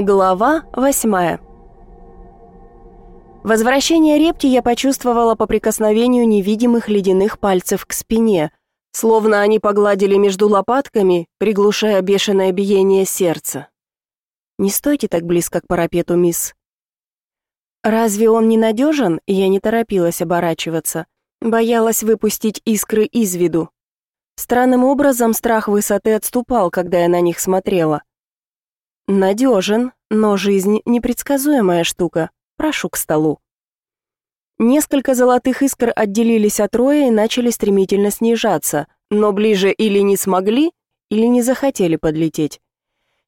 Глава 8 Возвращение репти я почувствовала по прикосновению невидимых ледяных пальцев к спине, словно они погладили между лопатками, приглушая бешеное биение сердца. «Не стойте так близко к парапету, мисс». «Разве он ненадежен?» Я не торопилась оборачиваться. Боялась выпустить искры из виду. Странным образом страх высоты отступал, когда я на них смотрела. Надежен, но жизнь непредсказуемая штука. Прошу к столу. Несколько золотых искр отделились от роя и начали стремительно снижаться, но ближе или не смогли, или не захотели подлететь.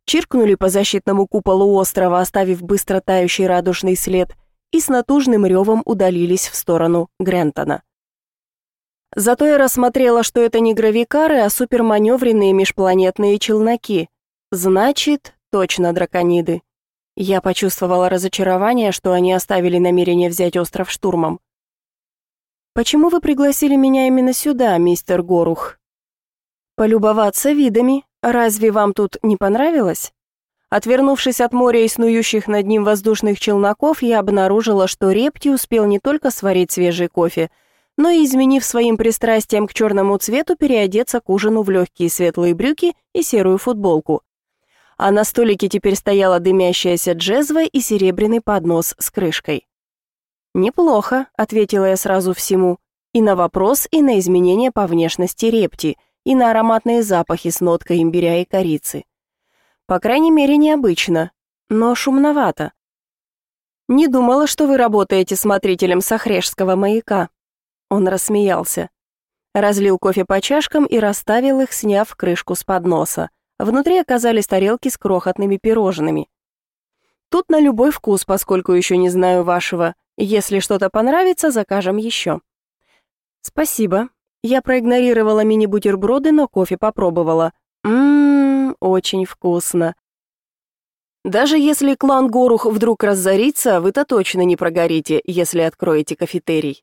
Чиркнули по защитному куполу острова, оставив быстро тающий радужный след, и с натужным ревом удалились в сторону Грентона. Зато я рассмотрела, что это не гравикары, а суперманевренные межпланетные челноки. Значит, точно дракониды. Я почувствовала разочарование, что они оставили намерение взять остров штурмом. «Почему вы пригласили меня именно сюда, мистер Горух?» «Полюбоваться видами. Разве вам тут не понравилось?» Отвернувшись от моря и снующих над ним воздушных челноков, я обнаружила, что Репти успел не только сварить свежий кофе, но и, изменив своим пристрастием к черному цвету, переодеться к ужину в легкие светлые брюки и серую футболку а на столике теперь стояла дымящаяся джезва и серебряный поднос с крышкой. «Неплохо», — ответила я сразу всему, и на вопрос, и на изменения по внешности репти, и на ароматные запахи с ноткой имбиря и корицы. По крайней мере, необычно, но шумновато. «Не думала, что вы работаете смотрителем Сахрешского маяка». Он рассмеялся. Разлил кофе по чашкам и расставил их, сняв крышку с подноса. Внутри оказались тарелки с крохотными пирожными. Тут на любой вкус, поскольку еще не знаю вашего. Если что-то понравится, закажем еще. Спасибо. Я проигнорировала мини-бутерброды, но кофе попробовала. Ммм, очень вкусно. Даже если клан Горух вдруг разорится, вы-то точно не прогорите, если откроете кафетерий.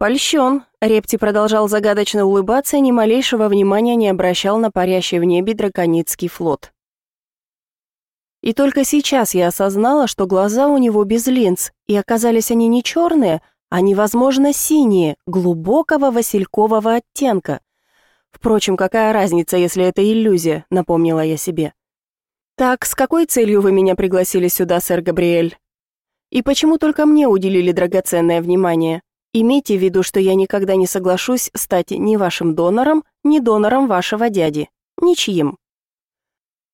«Польщен», — Репти продолжал загадочно улыбаться и ни малейшего внимания не обращал на парящий в небе драконицкий флот. И только сейчас я осознала, что глаза у него без линз, и оказались они не черные, а невозможно синие, глубокого василькового оттенка. Впрочем, какая разница, если это иллюзия, напомнила я себе. «Так, с какой целью вы меня пригласили сюда, сэр Габриэль? И почему только мне уделили драгоценное внимание?» Имейте в виду, что я никогда не соглашусь стать ни вашим донором, ни донором вашего дяди. Ничьим.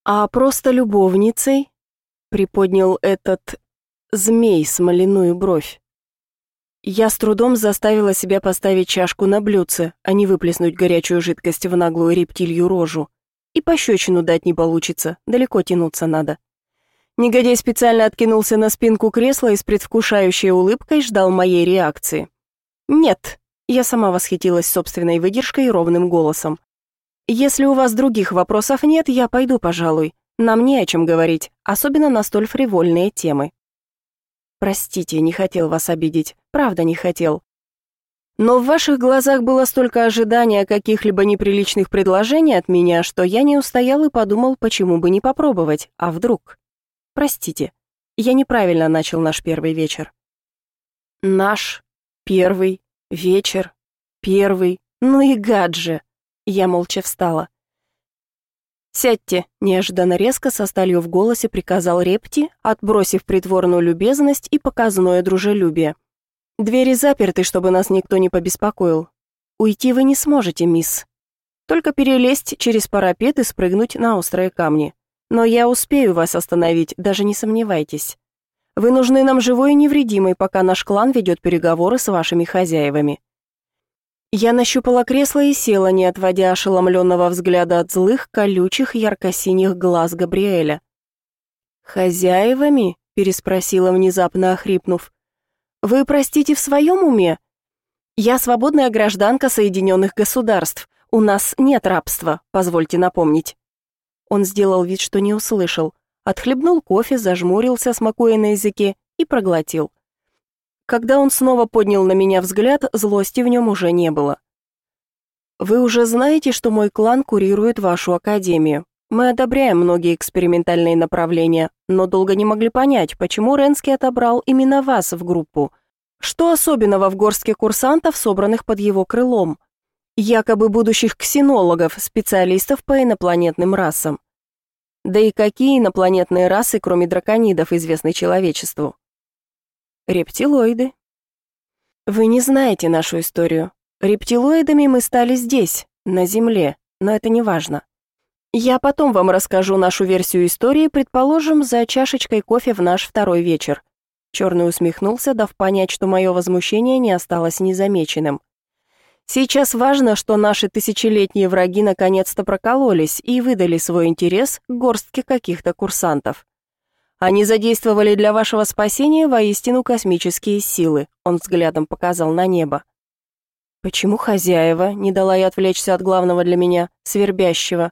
А просто любовницей, приподнял этот змей смоляную бровь. Я с трудом заставила себя поставить чашку на блюдце, а не выплеснуть горячую жидкость в наглую рептилью рожу. И пощечину дать не получится, далеко тянуться надо. Негодяй специально откинулся на спинку кресла и с предвкушающей улыбкой ждал моей реакции. Нет, я сама восхитилась собственной выдержкой и ровным голосом. Если у вас других вопросов нет, я пойду, пожалуй. Нам не о чем говорить, особенно на столь фривольные темы. Простите, не хотел вас обидеть. Правда, не хотел. Но в ваших глазах было столько ожидания каких-либо неприличных предложений от меня, что я не устоял и подумал, почему бы не попробовать, а вдруг. Простите, я неправильно начал наш первый вечер. Наш Первый, вечер, первый, ну и гад же. Я молча встала. «Сядьте!» — неожиданно резко со сталью в голосе приказал Репти, отбросив притворную любезность и показное дружелюбие. «Двери заперты, чтобы нас никто не побеспокоил. Уйти вы не сможете, мисс. Только перелезть через парапет и спрыгнуть на острые камни. Но я успею вас остановить, даже не сомневайтесь. Вы нужны нам живой и невредимой, пока наш клан ведет переговоры с вашими хозяевами». Я нащупала кресло и села, не отводя ошеломленного взгляда от злых, колючих, ярко-синих глаз Габриэля. «Хозяевами?» — переспросила, внезапно охрипнув. «Вы, простите, в своем уме? Я свободная гражданка Соединенных Государств. У нас нет рабства, позвольте напомнить». Он сделал вид, что не услышал отхлебнул кофе, зажмурился, смакуя на языке, и проглотил. Когда он снова поднял на меня взгляд, злости в нем уже не было. «Вы уже знаете, что мой клан курирует вашу академию. Мы одобряем многие экспериментальные направления, но долго не могли понять, почему Ренский отобрал именно вас в группу. Что особенного в горстке курсантов, собранных под его крылом? Якобы будущих ксенологов, специалистов по инопланетным расам. Да и какие инопланетные расы, кроме драконидов, известны человечеству? Рептилоиды. Вы не знаете нашу историю. Рептилоидами мы стали здесь, на Земле, но это не важно. Я потом вам расскажу нашу версию истории, предположим, за чашечкой кофе в наш второй вечер. Черный усмехнулся, дав понять, что мое возмущение не осталось незамеченным. Сейчас важно, что наши тысячелетние враги наконец-то прокололись и выдали свой интерес горстке каких-то курсантов. Они задействовали для вашего спасения воистину космические силы, он взглядом показал на небо. Почему хозяева не дала я отвлечься от главного для меня, свербящего?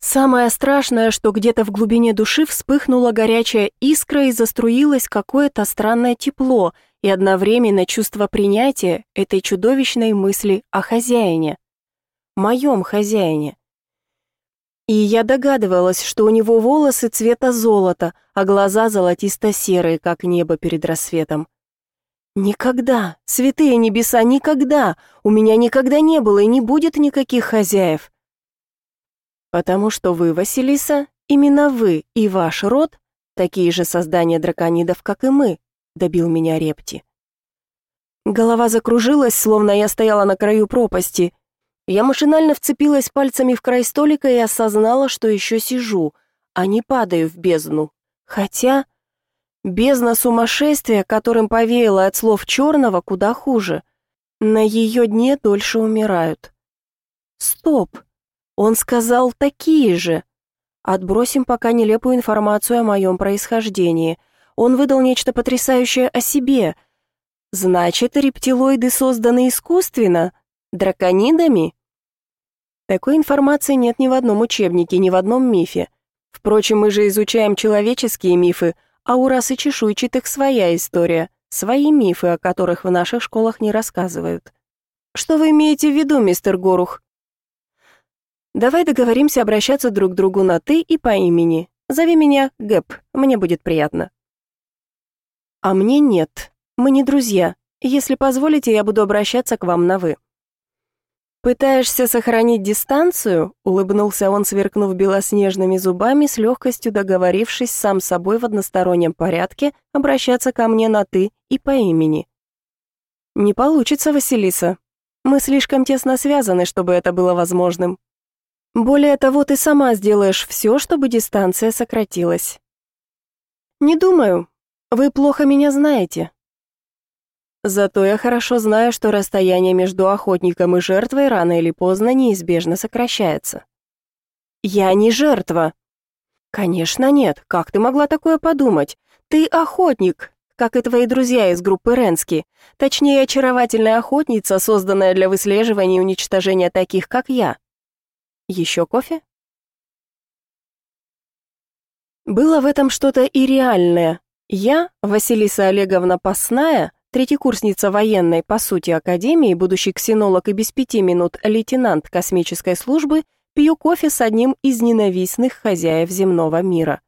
Самое страшное, что где-то в глубине души вспыхнула горячая искра и заструилось какое-то странное тепло и одновременно чувство принятия этой чудовищной мысли о хозяине. Моем хозяине. И я догадывалась, что у него волосы цвета золота, а глаза золотисто-серые, как небо перед рассветом. Никогда, святые небеса, никогда, у меня никогда не было и не будет никаких хозяев потому что вы, Василиса, именно вы и ваш род такие же создания драконидов, как и мы», — добил меня Репти. Голова закружилась, словно я стояла на краю пропасти. Я машинально вцепилась пальцами в край столика и осознала, что еще сижу, а не падаю в бездну. Хотя бездна сумасшествия, которым повеяло от слов черного, куда хуже. На ее дне дольше умирают. Стоп! Он сказал такие же. Отбросим пока нелепую информацию о моем происхождении. Он выдал нечто потрясающее о себе. Значит, рептилоиды созданы искусственно? Драконидами? Такой информации нет ни в одном учебнике, ни в одном мифе. Впрочем, мы же изучаем человеческие мифы, а у расы чешуйчатых своя история, свои мифы, о которых в наших школах не рассказывают. Что вы имеете в виду, мистер Горух? Давай договоримся обращаться друг к другу на «ты» и по имени. Зови меня Гэп, мне будет приятно». «А мне нет. Мы не друзья. Если позволите, я буду обращаться к вам на «вы». «Пытаешься сохранить дистанцию?» — улыбнулся он, сверкнув белоснежными зубами, с легкостью договорившись сам с собой в одностороннем порядке обращаться ко мне на «ты» и по имени. «Не получится, Василиса. Мы слишком тесно связаны, чтобы это было возможным. Более того, ты сама сделаешь все, чтобы дистанция сократилась. Не думаю. Вы плохо меня знаете. Зато я хорошо знаю, что расстояние между охотником и жертвой рано или поздно неизбежно сокращается. Я не жертва. Конечно, нет. Как ты могла такое подумать? Ты охотник, как и твои друзья из группы Ренски. Точнее, очаровательная охотница, созданная для выслеживания и уничтожения таких, как я. Еще кофе? Было в этом что-то и реальное. Я, Василиса Олеговна Пасная, третьекурсница военной, по сути, академии, будущий ксенолог и без пяти минут лейтенант космической службы, пью кофе с одним из ненавистных хозяев земного мира.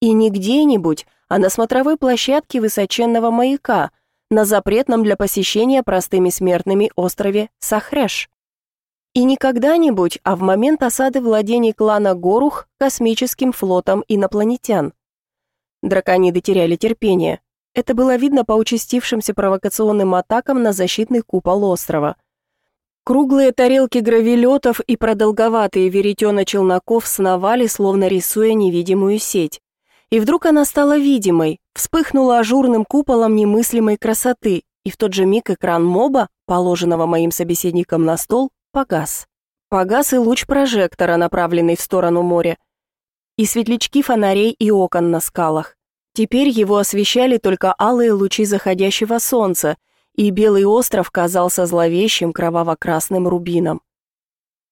И не где-нибудь, а на смотровой площадке высоченного маяка, на запретном для посещения простыми смертными острове Сахреш. И не когда-нибудь, а в момент осады владений клана Горух космическим флотом инопланетян. Дракониды теряли терпение. Это было видно по участившимся провокационным атакам на защитный купол острова. Круглые тарелки гравилетов и продолговатые веретена челноков сновали, словно рисуя невидимую сеть. И вдруг она стала видимой, вспыхнула ажурным куполом немыслимой красоты, и в тот же миг экран моба, положенного моим собеседником на стол, погас. Погас и луч прожектора, направленный в сторону моря. И светлячки фонарей и окон на скалах. Теперь его освещали только алые лучи заходящего солнца, и белый остров казался зловещим кроваво-красным рубином.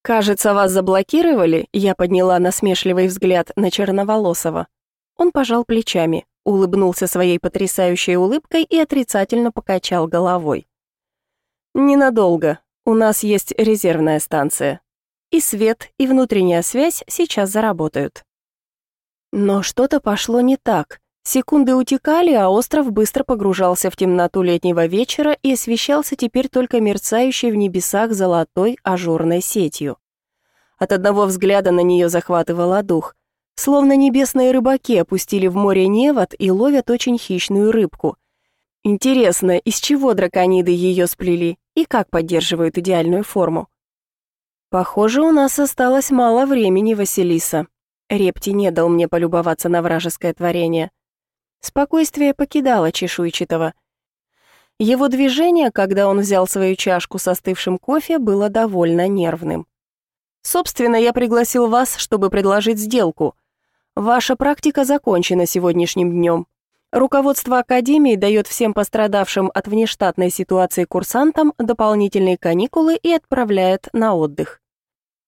«Кажется, вас заблокировали?» Я подняла насмешливый взгляд на черноволосого. Он пожал плечами, улыбнулся своей потрясающей улыбкой и отрицательно покачал головой. «Ненадолго. У нас есть резервная станция. И свет, и внутренняя связь сейчас заработают. Но что-то пошло не так. Секунды утекали, а остров быстро погружался в темноту летнего вечера и освещался теперь только мерцающей в небесах золотой ажурной сетью. От одного взгляда на нее захватывало дух. Словно небесные рыбаки опустили в море невод и ловят очень хищную рыбку. Интересно, из чего дракониды ее сплели и как поддерживают идеальную форму? Похоже, у нас осталось мало времени, Василиса. Репти не дал мне полюбоваться на вражеское творение. Спокойствие покидало чешуйчатого. Его движение, когда он взял свою чашку со остывшим кофе, было довольно нервным. «Собственно, я пригласил вас, чтобы предложить сделку. Ваша практика закончена сегодняшним днем. Руководство Академии дает всем пострадавшим от внештатной ситуации курсантам дополнительные каникулы и отправляет на отдых.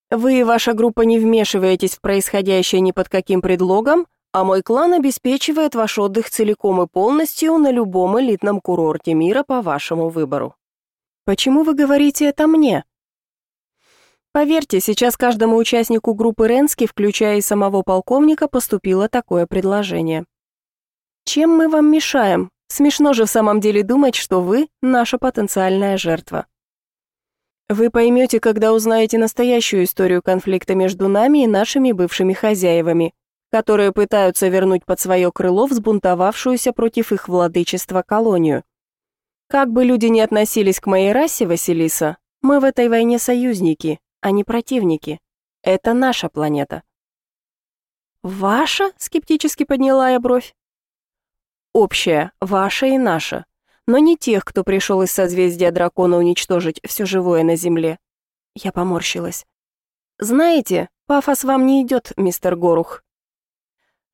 Вы и ваша группа не вмешиваетесь в происходящее ни под каким предлогом, а мой клан обеспечивает ваш отдых целиком и полностью на любом элитном курорте мира по вашему выбору. Почему вы говорите это мне? Поверьте, сейчас каждому участнику группы Ренски, включая и самого полковника, поступило такое предложение. Чем мы вам мешаем? Смешно же в самом деле думать, что вы – наша потенциальная жертва. Вы поймете, когда узнаете настоящую историю конфликта между нами и нашими бывшими хозяевами, которые пытаются вернуть под свое крыло взбунтовавшуюся против их владычества колонию. Как бы люди ни относились к моей расе, Василиса, мы в этой войне союзники, а не противники. Это наша планета. «Ваша?» — скептически подняла я бровь общее, ваше и наше, но не тех, кто пришел из созвездия дракона уничтожить все живое на Земле». Я поморщилась. «Знаете, пафос вам не идет, мистер Горух».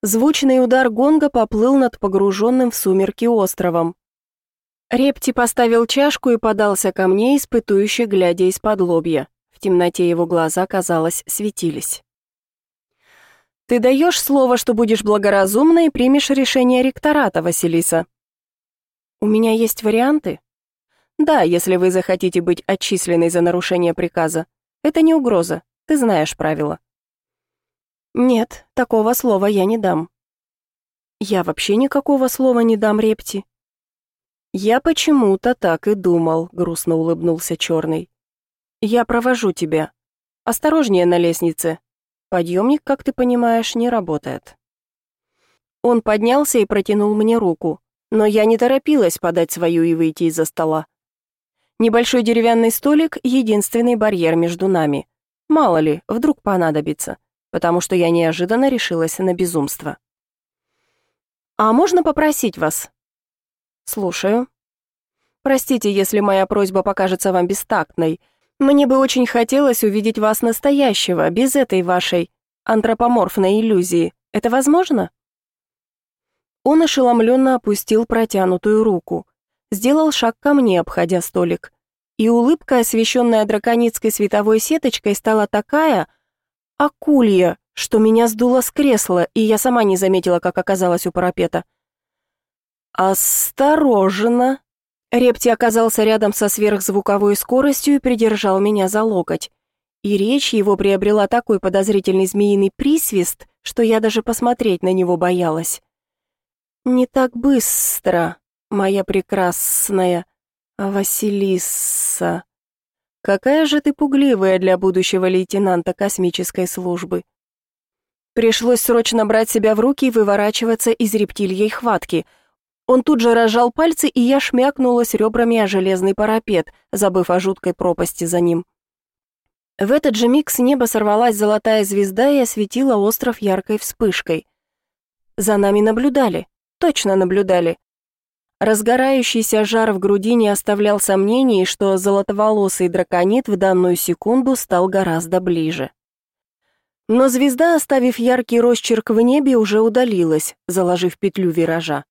Звучный удар гонга поплыл над погруженным в сумерки островом. Репти поставил чашку и подался ко мне, испытующе глядя из-под лобья. В темноте его глаза, казалось, светились. Ты даешь слово, что будешь благоразумной и примешь решение ректората, Василиса. У меня есть варианты? Да, если вы захотите быть отчисленной за нарушение приказа. Это не угроза, ты знаешь правила. Нет, такого слова я не дам. Я вообще никакого слова не дам, Репти. Я почему-то так и думал, грустно улыбнулся Черный. Я провожу тебя. Осторожнее на лестнице, Подъемник, как ты понимаешь, не работает». Он поднялся и протянул мне руку, но я не торопилась подать свою и выйти из-за стола. Небольшой деревянный столик — единственный барьер между нами. Мало ли, вдруг понадобится, потому что я неожиданно решилась на безумство. «А можно попросить вас?» «Слушаю». «Простите, если моя просьба покажется вам бестактной», мне бы очень хотелось увидеть вас настоящего, без этой вашей антропоморфной иллюзии. Это возможно?» Он ошеломленно опустил протянутую руку, сделал шаг ко мне, обходя столик. И улыбка, освещенная драконицкой световой сеточкой, стала такая акулья, что меня сдуло с кресла, и я сама не заметила, как оказалась у парапета. «Осторожно!» Репти оказался рядом со сверхзвуковой скоростью и придержал меня за локоть. И речь его приобрела такой подозрительный змеиный присвист, что я даже посмотреть на него боялась. «Не так быстро, моя прекрасная Василиса. Какая же ты пугливая для будущего лейтенанта космической службы». Пришлось срочно брать себя в руки и выворачиваться из рептильей хватки — он тут же разжал пальцы, и я шмякнулась ребрами о железный парапет, забыв о жуткой пропасти за ним. В этот же миг с неба сорвалась золотая звезда и осветила остров яркой вспышкой. За нами наблюдали, точно наблюдали. Разгорающийся жар в груди не оставлял сомнений, что золотоволосый драконит в данную секунду стал гораздо ближе. Но звезда, оставив яркий росчерк в небе, уже удалилась, заложив петлю виража.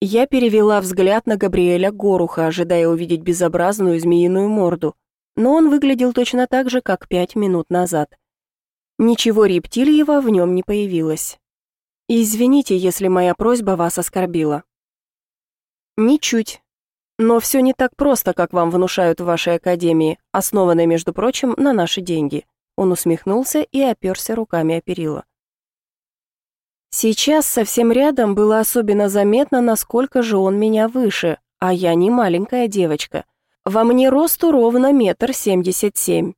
Я перевела взгляд на Габриэля Горуха, ожидая увидеть безобразную змеиную морду, но он выглядел точно так же, как пять минут назад. Ничего рептильего в нем не появилось. «Извините, если моя просьба вас оскорбила». «Ничуть. Но все не так просто, как вам внушают в вашей академии, основанной, между прочим, на наши деньги». Он усмехнулся и оперся руками о перила. Сейчас совсем рядом было особенно заметно, насколько же он меня выше, а я не маленькая девочка. Во мне росту ровно метр семьдесят семь.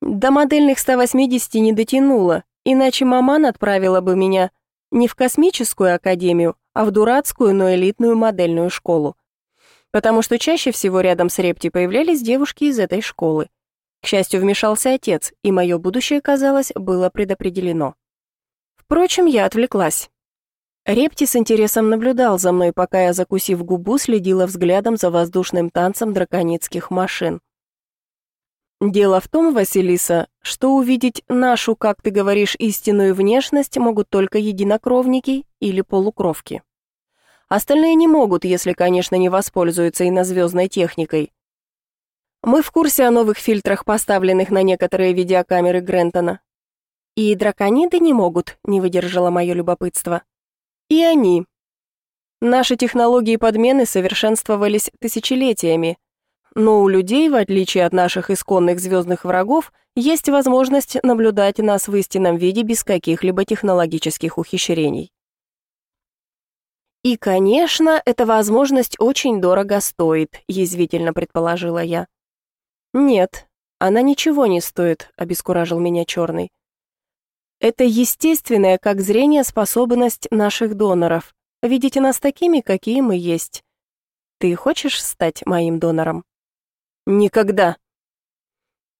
До модельных 180 не дотянула, иначе маман отправила бы меня не в космическую академию, а в дурацкую, но элитную модельную школу. Потому что чаще всего рядом с Репти появлялись девушки из этой школы. К счастью, вмешался отец, и мое будущее, казалось, было предопределено. Впрочем, я отвлеклась. Репти с интересом наблюдал за мной, пока я, закусив губу, следила взглядом за воздушным танцем драконицких машин. Дело в том, Василиса, что увидеть нашу, как ты говоришь, истинную внешность могут только единокровники или полукровки. Остальные не могут, если, конечно, не воспользуются инозвездной техникой. Мы в курсе о новых фильтрах, поставленных на некоторые видеокамеры Грентона. И дракониды не могут, не выдержало мое любопытство. И они. Наши технологии подмены совершенствовались тысячелетиями. Но у людей, в отличие от наших исконных звездных врагов, есть возможность наблюдать нас в истинном виде без каких-либо технологических ухищрений. «И, конечно, эта возможность очень дорого стоит», — язвительно предположила я. «Нет, она ничего не стоит», — обескуражил меня черный. Это естественная, как зрение, способность наших доноров. Видите нас такими, какие мы есть. Ты хочешь стать моим донором? Никогда.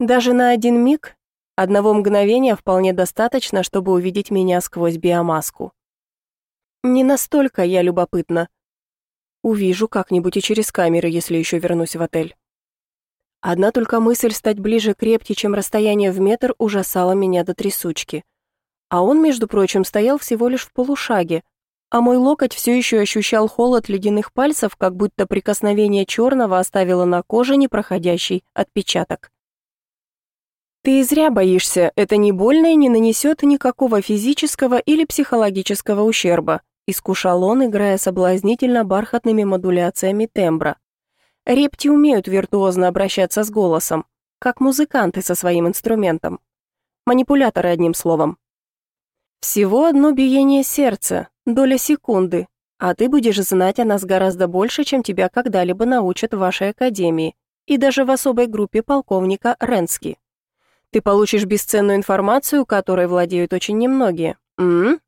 Даже на один миг, одного мгновения вполне достаточно, чтобы увидеть меня сквозь биомаску. Не настолько я любопытна. Увижу как-нибудь и через камеры, если еще вернусь в отель. Одна только мысль стать ближе крепче, чем расстояние в метр, ужасала меня до трясучки. А он, между прочим, стоял всего лишь в полушаге, а мой локоть все еще ощущал холод ледяных пальцев, как будто прикосновение черного оставило на коже непроходящий отпечаток. «Ты зря боишься, это не больно и не нанесет никакого физического или психологического ущерба», искушал он, играя соблазнительно бархатными модуляциями тембра. Репти умеют виртуозно обращаться с голосом, как музыканты со своим инструментом. Манипуляторы, одним словом. Всего одно биение сердца, доля секунды, а ты будешь знать о нас гораздо больше, чем тебя когда-либо научат в вашей академии и даже в особой группе полковника Ренски. Ты получишь бесценную информацию, которой владеют очень немногие. М? -м?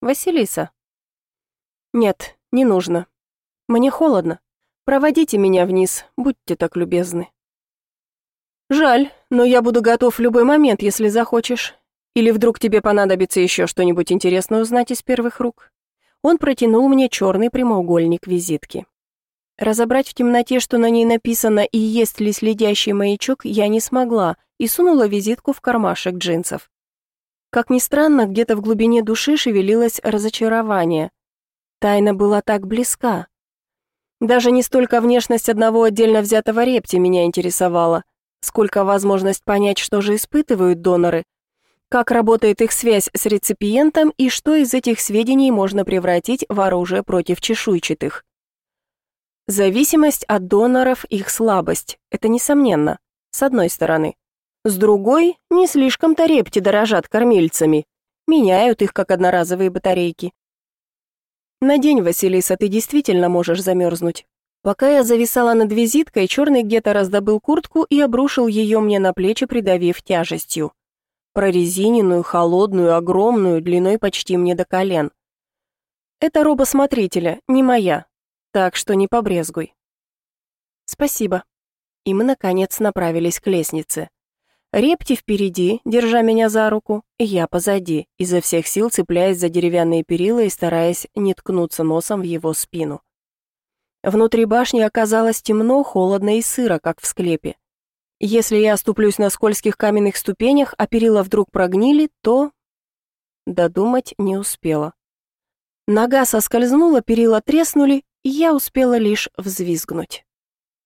Василиса. Нет, не нужно. Мне холодно. Проводите меня вниз, будьте так любезны. Жаль, но я буду готов в любой момент, если захочешь. Или вдруг тебе понадобится еще что-нибудь интересное узнать из первых рук?» Он протянул мне черный прямоугольник визитки. Разобрать в темноте, что на ней написано и есть ли следящий маячок, я не смогла и сунула визитку в кармашек джинсов. Как ни странно, где-то в глубине души шевелилось разочарование. Тайна была так близка. Даже не столько внешность одного отдельно взятого репти меня интересовала, сколько возможность понять, что же испытывают доноры, как работает их связь с реципиентом и что из этих сведений можно превратить в оружие против чешуйчатых. Зависимость от доноров – их слабость, это несомненно, с одной стороны. С другой, не слишком-то репти дорожат кормильцами, меняют их как одноразовые батарейки. На день, Василиса, ты действительно можешь замерзнуть. Пока я зависала над визиткой, черный где-то раздобыл куртку и обрушил ее мне на плечи, придавив тяжестью прорезиненную, холодную, огромную, длиной почти мне до колен. Это роба смотрителя, не моя, так что не побрезгуй. Спасибо. И мы, наконец, направились к лестнице. Репти впереди, держа меня за руку, и я позади, изо всех сил цепляясь за деревянные перила и стараясь не ткнуться носом в его спину. Внутри башни оказалось темно, холодно и сыро, как в склепе. Если я оступлюсь на скользких каменных ступенях, а перила вдруг прогнили, то... Додумать не успела. Нога соскользнула, перила треснули, и я успела лишь взвизгнуть.